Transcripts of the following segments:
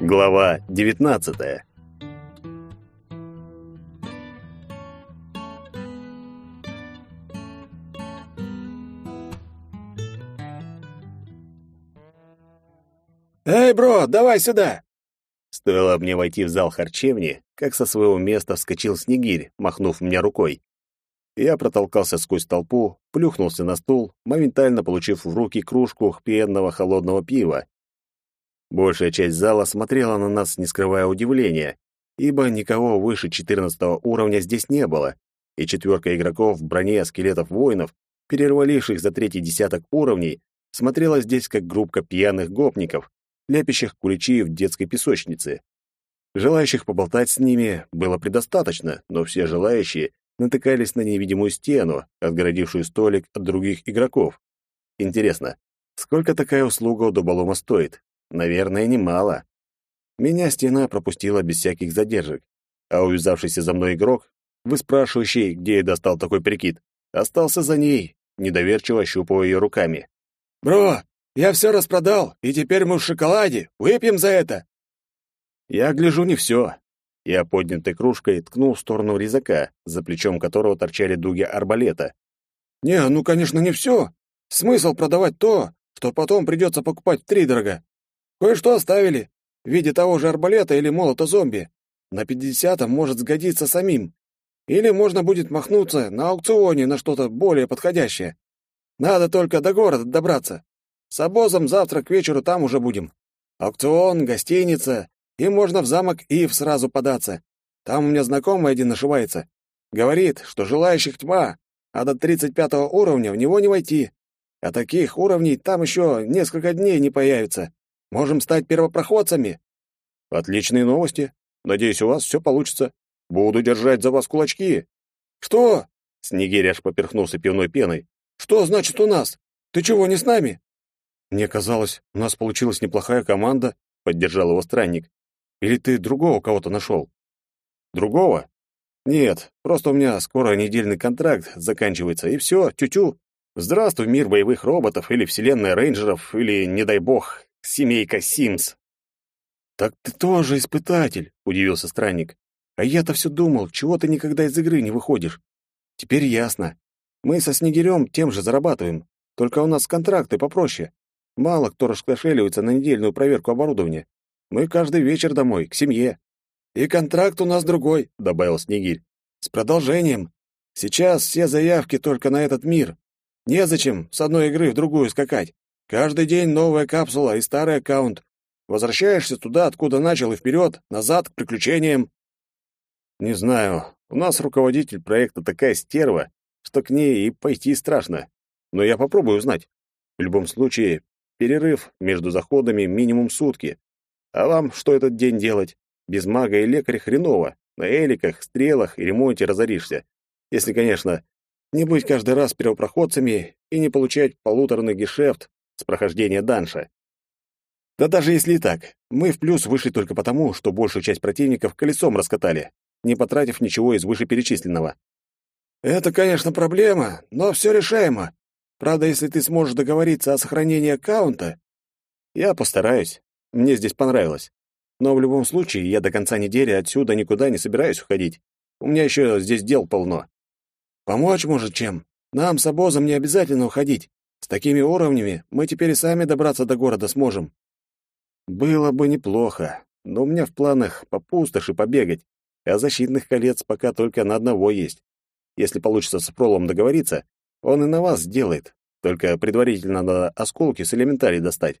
Глава 19. «Эй, бро, давай сюда!» Стоило мне войти в зал харчевни, как со своего места вскочил Снегирь, махнув мне рукой. Я протолкался сквозь толпу, плюхнулся на стул, моментально получив в руки кружку пенного холодного пива. Большая часть зала смотрела на нас, не скрывая удивления, ибо никого выше 14 уровня здесь не было, и четверка игроков в броне скелетов воинов, перерваливших за третий десяток уровней, смотрела здесь как группа пьяных гопников, ляпящих куличи в детской песочнице. Желающих поболтать с ними было предостаточно, но все желающие натыкались на невидимую стену, отгородившую столик от других игроков. Интересно, сколько такая услуга у дуболома стоит? Наверное, немало. Меня стена пропустила без всяких задержек, а увязавшийся за мной игрок, выспрашивающий, где я достал такой прикид, остался за ней, недоверчиво щупая ее руками. «Бро, я все распродал, и теперь мы в шоколаде. Выпьем за это!» Я гляжу не все. Я поднятой кружкой ткнул в сторону резака, за плечом которого торчали дуги арбалета. «Не, ну, конечно, не все. Смысл продавать то, что потом придется покупать втридорога. Кое-что оставили, в виде того же арбалета или молота зомби. На пятидесятом может сгодиться самим. Или можно будет махнуться на аукционе на что-то более подходящее. Надо только до города добраться. С обозом завтра к вечеру там уже будем. Аукцион, гостиница, и можно в замок Ив сразу податься. Там у меня знакомый один нашивается. Говорит, что желающих тьма, а до тридцать пятого уровня в него не войти. А таких уровней там еще несколько дней не появится. Можем стать первопроходцами. Отличные новости. Надеюсь, у вас все получится. Буду держать за вас кулачки. Что? Снегирь аж поперхнулся пивной пеной. Что значит у нас? Ты чего, не с нами? Мне казалось, у нас получилась неплохая команда, поддержал его странник. Или ты другого кого-то нашел? Другого? Нет, просто у меня скоро недельный контракт заканчивается, и все, тю-тю. Здравствуй, мир боевых роботов, или вселенная рейнджеров, или, не дай бог, семейка Симс. Так ты тоже испытатель, удивился странник. А я-то все думал, чего ты никогда из игры не выходишь. Теперь ясно. Мы со Снегирем тем же зарабатываем, только у нас контракты попроще. Мало кто раскошеливается на недельную проверку оборудования. Мы каждый вечер домой, к семье. И контракт у нас другой, добавил Снегирь. С продолжением. Сейчас все заявки только на этот мир. Незачем с одной игры в другую скакать. Каждый день новая капсула и старый аккаунт. Возвращаешься туда, откуда начал, и вперед, назад, к приключениям. Не знаю, у нас руководитель проекта такая стерва, что к ней и пойти страшно. Но я попробую узнать. В любом случае, перерыв между заходами минимум сутки. А вам что этот день делать? Без мага и лекаря хреново. На эликах, стрелах и ремонте разоришься. Если, конечно, не быть каждый раз первопроходцами и не получать полуторный гешефт с прохождения данша. Да даже если и так, мы в плюс вышли только потому, что большую часть противников колесом раскатали, не потратив ничего из вышеперечисленного. Это, конечно, проблема, но все решаемо. Правда, если ты сможешь договориться о сохранении аккаунта... Я постараюсь. Мне здесь понравилось. Но в любом случае, я до конца недели отсюда никуда не собираюсь уходить. У меня еще здесь дел полно. Помочь может чем? Нам с обозом не обязательно уходить. С такими уровнями мы теперь и сами добраться до города сможем. Было бы неплохо, но у меня в планах по пустоши побегать, а защитных колец пока только на одного есть. Если получится с Пролом договориться, он и на вас сделает, только предварительно надо осколки с элементарий достать.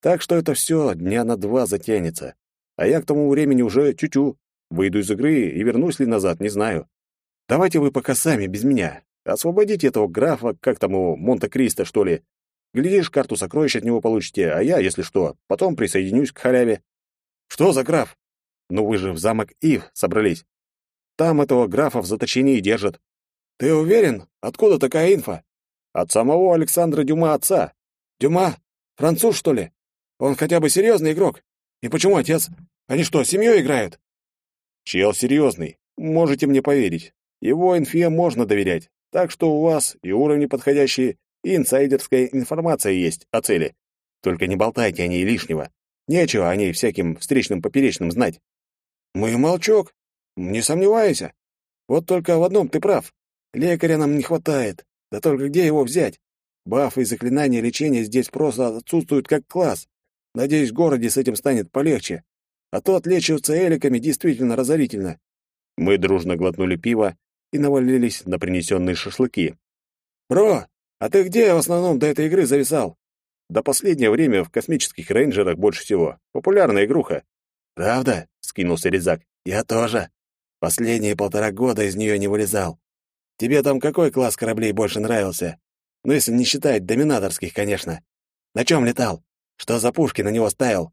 Так что это все дня на два затянется. А я к тому времени уже тю-тю. Выйду из игры и вернусь ли назад, не знаю. Давайте вы пока сами, без меня. Освободите этого графа, как там его, Монте-Кристо, что ли. Глядишь, карту сокровищ от него получите, а я, если что, потом присоединюсь к халяве. Что за граф? Ну вы же в замок Ив собрались. Там этого графа в заточении держат. Ты уверен? Откуда такая инфа? От самого Александра Дюма отца. Дюма? Француз, что ли? Он хотя бы серьезный игрок. И почему отец? Они что, семьей играют? Чел серьезный. Можете мне поверить. Его инфе можно доверять. Так что у вас и уровни подходящие, и инсайдерская информация есть о цели. Только не болтайте о ней лишнего. Нечего о ней всяким встречным поперечным знать. Мы молчок, не сомневайся. Вот только в одном ты прав. Лекаря нам не хватает. Да только где его взять? Бафы и заклинания лечения здесь просто отсутствуют как класс. Надеюсь, в городе с этим станет полегче. А то отлечиваться эликами действительно разорительно. Мы дружно глотнули пиво и навалились на принесенные шашлыки. «Бро, а ты где в основном до этой игры зависал?» «До последнее время в космических рейнджерах больше всего. Популярная игруха». «Правда?» — скинулся Резак. «Я тоже. Последние полтора года из нее не вылезал. Тебе там какой класс кораблей больше нравился? Ну, если не считать доминаторских, конечно. На чем летал? Что за пушки на него ставил?»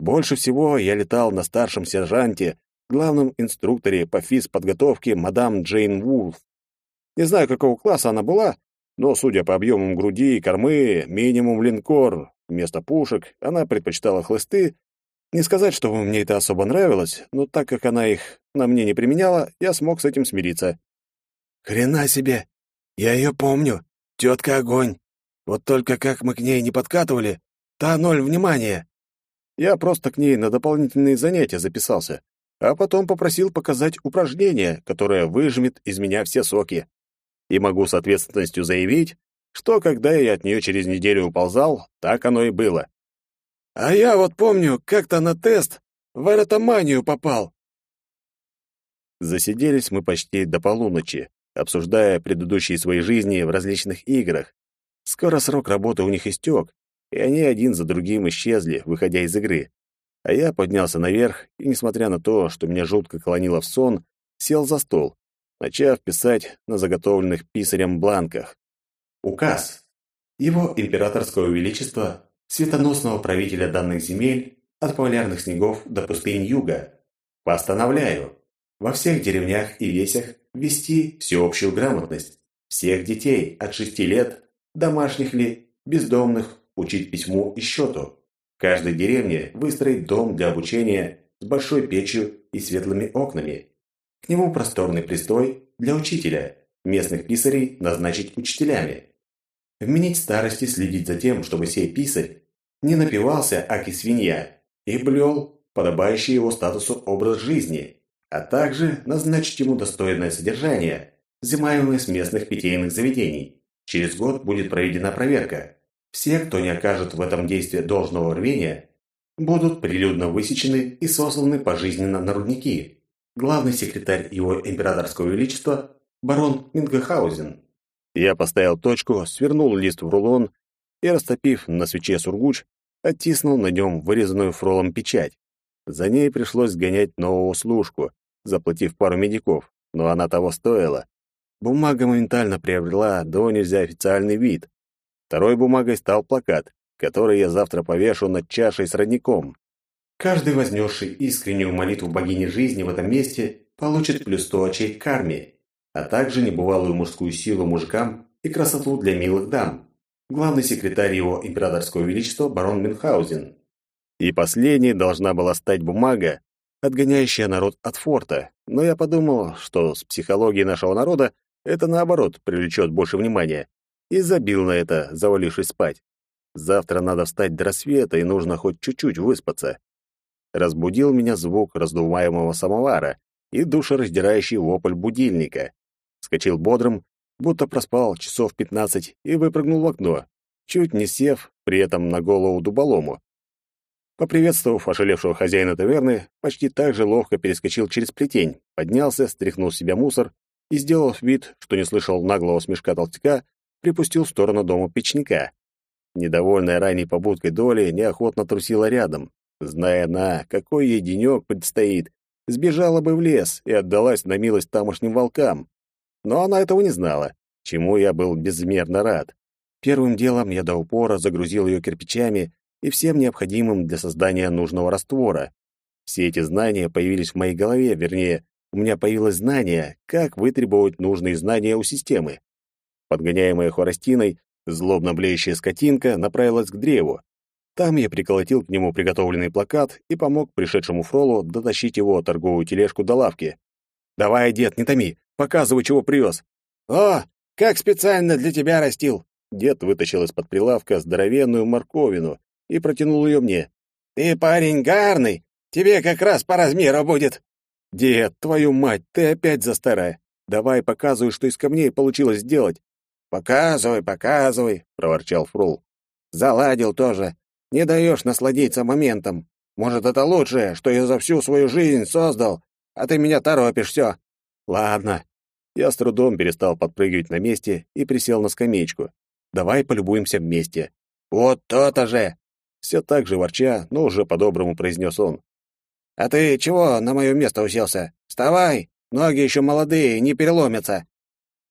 «Больше всего я летал на старшем сержанте главном инструкторе по физподготовке мадам Джейн Вулф. Не знаю, какого класса она была, но, судя по объемам груди и кормы, минимум линкор. Вместо пушек она предпочитала хлысты. Не сказать, что мне это особо нравилось, но так как она их на мне не применяла, я смог с этим смириться. «Хрена себе! Я ее помню. Тетка огонь. Вот только как мы к ней не подкатывали, та ноль внимания». Я просто к ней на дополнительные занятия записался а потом попросил показать упражнение, которое выжмет из меня все соки. И могу с ответственностью заявить, что когда я от нее через неделю уползал, так оно и было. А я вот помню, как-то на тест в эротоманию попал. Засиделись мы почти до полуночи, обсуждая предыдущие свои жизни в различных играх. Скоро срок работы у них истек, и они один за другим исчезли, выходя из игры. А я поднялся наверх и, несмотря на то, что меня жутко клонило в сон, сел за стол, начав писать на заготовленных писарем бланках. Указ. Его императорского величества, светоносного правителя данных земель, от полярных снегов до пустынь юга. Постановляю во всех деревнях и весях ввести всеобщую грамотность. Всех детей от шести лет, домашних ли, бездомных, учить письму и счету. Каждой деревне выстроить дом для обучения с большой печью и светлыми окнами. К нему просторный пристрой для учителя, местных писарей назначить учителями. Вменить старости следить за тем, чтобы сей писарь не напивался, аки свинья, и блел подобающий его статусу образ жизни, а также назначить ему достойное содержание, взимаемое с местных питейных заведений. Через год будет проведена проверка, все, кто не окажет в этом действии должного рвения, будут прилюдно высечены и сосланы пожизненно на рудники. Главный секретарь его императорского величества – барон Мингахаузен. Я поставил точку, свернул лист в рулон и, растопив на свече сургуч, оттиснул на нем вырезанную фролом печать. За ней пришлось гонять нового служку, заплатив пару медиков, но она того стоила. Бумага моментально приобрела до нельзя официальный вид, Второй бумагой стал плакат, который я завтра повешу над чашей с родником. Каждый, вознесший искреннюю молитву богини жизни в этом месте, получит плюс сто очей к карме, а также небывалую мужскую силу мужикам и красоту для милых дам. Главный секретарь его императорского величества барон Мюнхгаузен. И последней должна была стать бумага, отгоняющая народ от форта, но я подумал, что с психологией нашего народа это, наоборот, привлечет больше внимания и забил на это, завалившись спать. Завтра надо встать до рассвета, и нужно хоть чуть-чуть выспаться. Разбудил меня звук раздуваемого самовара и душераздирающий вопль будильника. Скочил бодрым, будто проспал часов пятнадцать, и выпрыгнул в окно, чуть не сев при этом на голову дуболому. Поприветствовав ошалевшего хозяина таверны, почти так же ловко перескочил через плетень, поднялся, стряхнул с себя мусор и, сделав вид, что не слышал наглого смешка толстяка, припустил в сторону дома печника. Недовольная ранней побудкой доли неохотно трусила рядом. Зная она, какой ей денек предстоит, сбежала бы в лес и отдалась на милость тамошним волкам. Но она этого не знала, чему я был безмерно рад. Первым делом я до упора загрузил ее кирпичами и всем необходимым для создания нужного раствора. Все эти знания появились в моей голове, вернее, у меня появилось знание, как вытребовать нужные знания у системы. Подгоняемая хворостиной, злобно блеющая скотинка направилась к древу. Там я приколотил к нему приготовленный плакат и помог пришедшему фролу дотащить его торговую тележку до лавки. «Давай, дед, не томи, показывай, чего привез». «О, как специально для тебя растил!» Дед вытащил из-под прилавка здоровенную морковину и протянул ее мне. Ты парень гарный, тебе как раз по размеру будет. Дед, твою мать, ты опять за старая. Давай показывай, что из камней получилось сделать. Показывай, показывай, проворчал Фрул. Заладил тоже. Не даешь насладиться моментом. Может, это лучшее, что я за всю свою жизнь создал, а ты меня торопишь все. Ладно. Я с трудом перестал подпрыгивать на месте и присел на скамеечку. Давай полюбуемся вместе. Вот то-то же. Все так же ворча, но уже по-доброму произнес он. А ты чего на мое место уселся? Вставай, ноги еще молодые, не переломятся.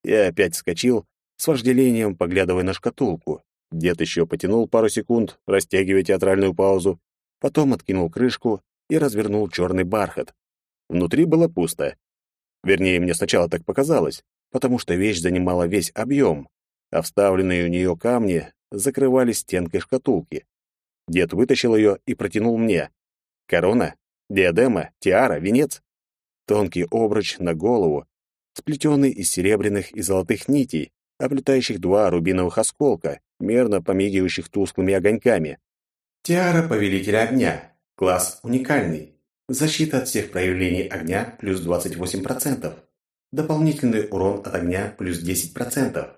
Я опять вскочил, с вожделением поглядывая на шкатулку. Дед еще потянул пару секунд, растягивая театральную паузу, потом откинул крышку и развернул черный бархат. Внутри было пусто. Вернее, мне сначала так показалось, потому что вещь занимала весь объем, а вставленные у нее камни закрывали стенкой шкатулки. Дед вытащил ее и протянул мне. Корона, диадема, тиара, венец. Тонкий обруч на голову, сплетенный из серебряных и золотых нитей, облетающих два рубиновых осколка, мерно помигивающих тусклыми огоньками. Тиара Повелителя Огня. Класс уникальный. Защита от всех проявлений огня плюс 28%. Дополнительный урон от огня плюс 10%.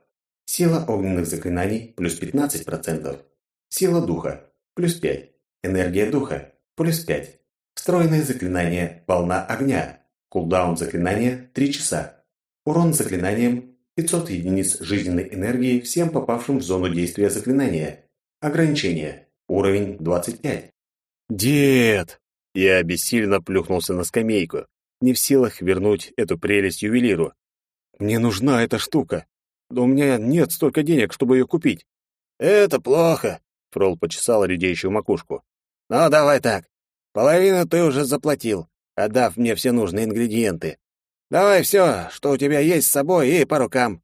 Сила огненных заклинаний плюс 15%. Сила духа плюс 5. Энергия духа плюс 5. Встроенное заклинание «Волна огня». Кулдаун заклинания 3 часа. Урон заклинанием 500 единиц жизненной энергии всем попавшим в зону действия заклинания. Ограничение. Уровень 25. Дед! Я бессильно плюхнулся на скамейку, не в силах вернуть эту прелесть ювелиру. Мне нужна эта штука. Да у меня нет столько денег, чтобы ее купить. Это плохо, Фрол почесал редеющую макушку. Ну, давай так. Половину ты уже заплатил, отдав мне все нужные ингредиенты. Давай все, что у тебя есть с собой, и по рукам.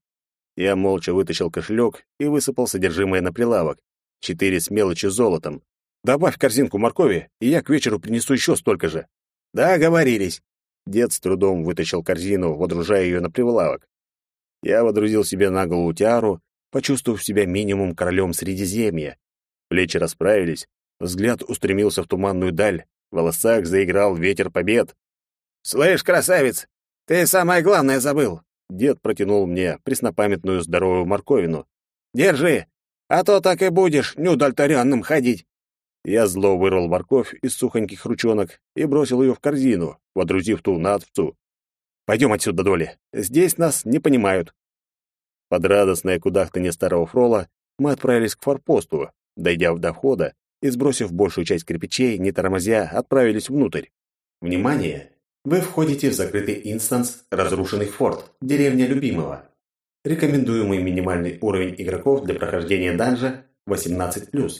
Я молча вытащил кошелек и высыпал содержимое на прилавок. Четыре с мелочью золотом. Добавь корзинку моркови, и я к вечеру принесу еще столько же. Договорились. Дед с трудом вытащил корзину, водружая ее на прилавок. Я водрузил себе на голову тиару, почувствовав себя минимум королем Средиземья. Плечи расправились, взгляд устремился в туманную даль, в волосах заиграл ветер побед. «Слышь, красавец, ты самое главное забыл. Дед протянул мне преснопамятную здоровую морковину. Держи, а то так и будешь неудовлетворенным ходить. Я зло вырвал морковь из сухоньких ручонок и бросил ее в корзину, водрузив ту на овцу. Пойдем отсюда, Доли. Здесь нас не понимают. Под радостное кудахтанье старого Фрола мы отправились к форпосту, дойдя до входа и, сбросив большую часть кирпичей, не тормозя, отправились внутрь. Внимание! Вы входите в закрытый инстанс «Разрушенный форт», деревня Любимого. Рекомендуемый минимальный уровень игроков для прохождения данжа 18+.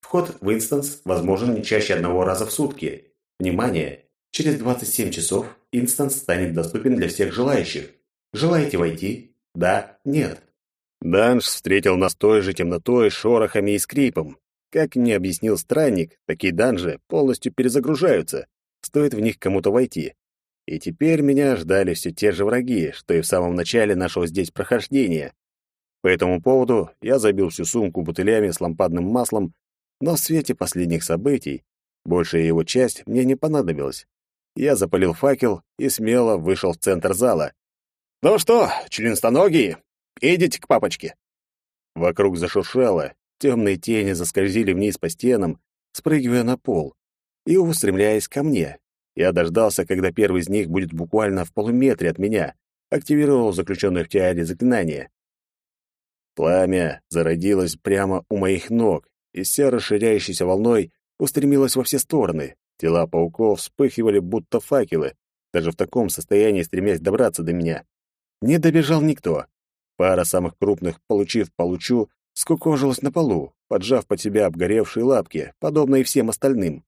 Вход в инстанс возможен не чаще одного раза в сутки. Внимание! Через 27 часов инстанс станет доступен для всех желающих. Желаете войти? Да, нет. Данж встретил нас той же темнотой, шорохами и скрипом. Как мне объяснил странник, такие данжи полностью перезагружаются. Стоит в них кому-то войти. И теперь меня ждали все те же враги, что и в самом начале нашего здесь прохождения. По этому поводу я забил всю сумку бутылями с лампадным маслом, но в свете последних событий большая его часть мне не понадобилась. Я запалил факел и смело вышел в центр зала. «Ну что, членстоногие, идите к папочке!» Вокруг зашуршало, темные тени заскользили вниз по стенам, спрыгивая на пол и устремляясь ко мне. Я дождался, когда первый из них будет буквально в полуметре от меня, активировал заключенное в тиаре заклинание. Пламя зародилось прямо у моих ног, и вся расширяющейся волной устремилась во все стороны. Тела пауков вспыхивали, будто факелы, даже в таком состоянии стремясь добраться до меня. Не добежал никто. Пара самых крупных, получив получу, скукожилась на полу, поджав под себя обгоревшие лапки, подобно и всем остальным.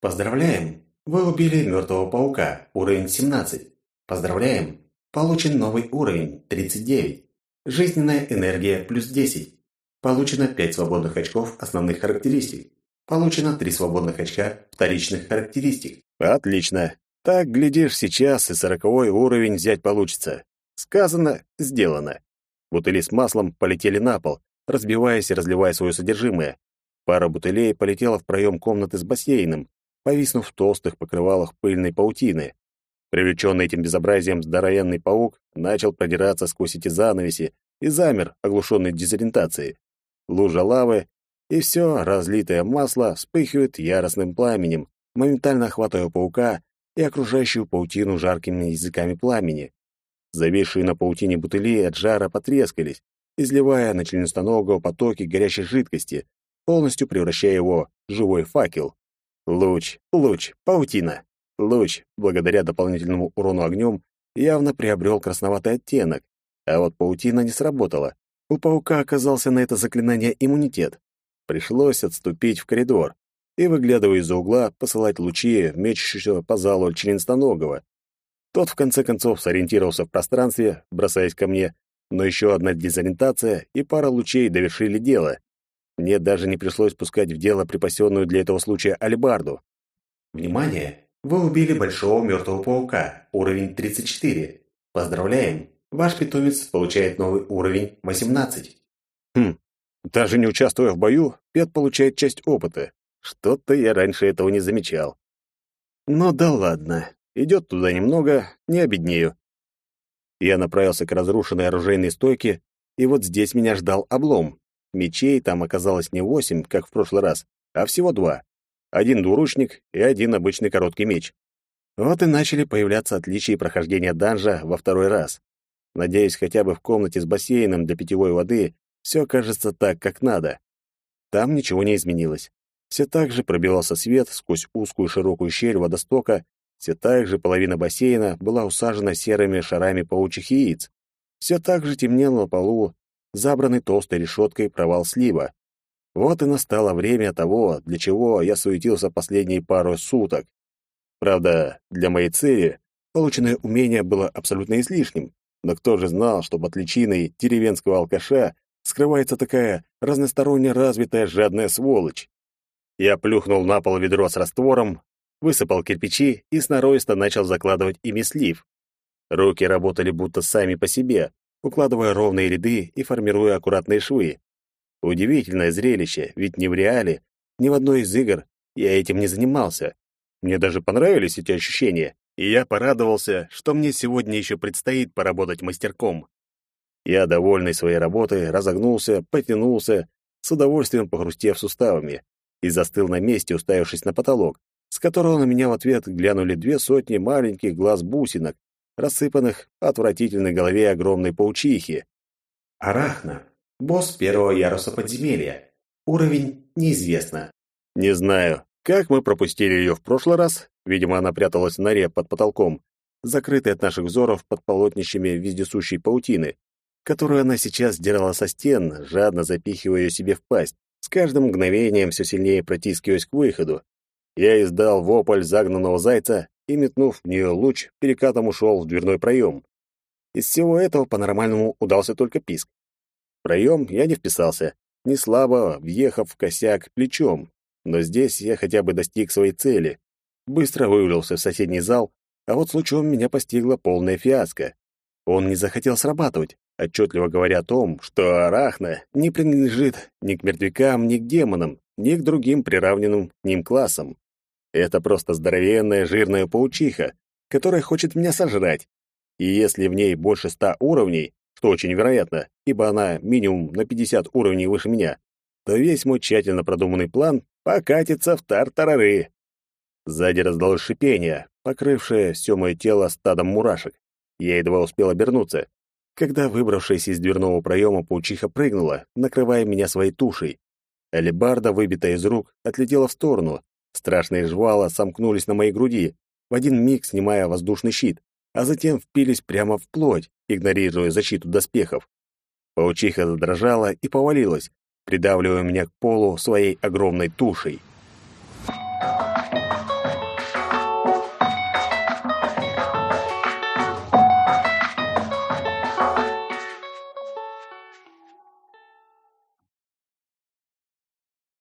«Поздравляем! Вы убили мертвого паука, уровень 17. Поздравляем! Получен новый уровень, 39. Жизненная энергия плюс 10. Получено 5 свободных очков основных характеристик. Получено 3 свободных очка вторичных характеристик. Отлично. Так, глядишь, сейчас и сороковой уровень взять получится. Сказано, сделано. Бутыли с маслом полетели на пол, разбиваясь и разливая свое содержимое. Пара бутылей полетела в проем комнаты с бассейном, повиснув в толстых покрывалах пыльной паутины. Привлеченный этим безобразием здоровенный паук начал продираться сквозь эти занавеси и замер, оглушенный дезориентацией. Лужа лавы и все разлитое масло вспыхивает яростным пламенем, моментально охватывая паука и окружающую паутину жаркими языками пламени. Зависшие на паутине бутыли от жара потрескались, изливая на членистоногого потоки горячей жидкости, полностью превращая его в живой факел. Луч, луч, паутина. Луч, благодаря дополнительному урону огнем, явно приобрел красноватый оттенок, а вот паутина не сработала. У паука оказался на это заклинание иммунитет. Пришлось отступить в коридор и, выглядывая из-за угла, посылать лучи в мечущегося по залу членистоногого. Тот, в конце концов, сориентировался в пространстве, бросаясь ко мне, но еще одна дезориентация и пара лучей довершили дело. Мне даже не пришлось пускать в дело припасенную для этого случая альбарду. «Внимание! Вы убили большого мертвого паука, уровень 34. Поздравляем! Ваш питомец получает новый уровень 18». Хм, даже не участвуя в бою, Пет получает часть опыта. Что-то я раньше этого не замечал. Ну да ладно, идет туда немного, не обеднею. Я направился к разрушенной оружейной стойке, и вот здесь меня ждал облом. Мечей там оказалось не восемь, как в прошлый раз, а всего два. Один двуручник и один обычный короткий меч. Вот и начали появляться отличия прохождения данжа во второй раз. Надеюсь, хотя бы в комнате с бассейном для питьевой воды все кажется так, как надо. Там ничего не изменилось. Все так же пробивался свет сквозь узкую широкую щель водостока, все так же половина бассейна была усажена серыми шарами паучьих яиц. Все так же темнело на полу, забранный толстой решеткой провал слива. Вот и настало время того, для чего я суетился последние пару суток. Правда, для моей цели полученное умение было абсолютно излишним, но кто же знал, что под личиной деревенского алкаша скрывается такая разносторонне развитая жадная сволочь? Я плюхнул на пол ведро с раствором, высыпал кирпичи и сноровисто начал закладывать ими слив. Руки работали будто сами по себе, укладывая ровные ряды и формируя аккуратные швы. Удивительное зрелище, ведь ни в реале, ни в одной из игр я этим не занимался. Мне даже понравились эти ощущения, и я порадовался, что мне сегодня еще предстоит поработать мастерком. Я, довольный своей работой, разогнулся, потянулся, с удовольствием похрустев суставами, и застыл на месте, уставившись на потолок, с которого на меня в ответ глянули две сотни маленьких глаз-бусинок, рассыпанных по отвратительной голове огромной паучихи. Арахна. Босс первого яруса подземелья. Уровень неизвестно. Не знаю, как мы пропустили ее в прошлый раз. Видимо, она пряталась в норе под потолком, закрытой от наших взоров под полотнищами вездесущей паутины, которую она сейчас сдирала со стен, жадно запихивая ее себе в пасть, с каждым мгновением все сильнее протискиваясь к выходу. Я издал вопль загнанного зайца и, метнув в нее луч, перекатом ушел в дверной проем. Из всего этого по-нормальному удался только писк. В проем я не вписался, не слабо въехав в косяк плечом, но здесь я хотя бы достиг своей цели. Быстро вывалился в соседний зал, а вот с лучом меня постигла полная фиаско. Он не захотел срабатывать, отчетливо говоря о том, что Арахна не принадлежит ни к мертвякам, ни к демонам, ни к другим приравненным ним классам. Это просто здоровенная жирная паучиха, которая хочет меня сожрать. И если в ней больше ста уровней, что очень вероятно, ибо она минимум на 50 уровней выше меня, то весь мой тщательно продуманный план покатится в тартарары. Сзади раздалось шипение, покрывшее все мое тело стадом мурашек. Я едва успел обернуться, когда выбравшаяся из дверного проема паучиха прыгнула, накрывая меня своей тушей. Алебарда, выбитая из рук, отлетела в сторону, Страшные жвала сомкнулись на моей груди, в один миг снимая воздушный щит, а затем впились прямо в плоть, игнорируя защиту доспехов. Паучиха задрожала и повалилась, придавливая меня к полу своей огромной тушей.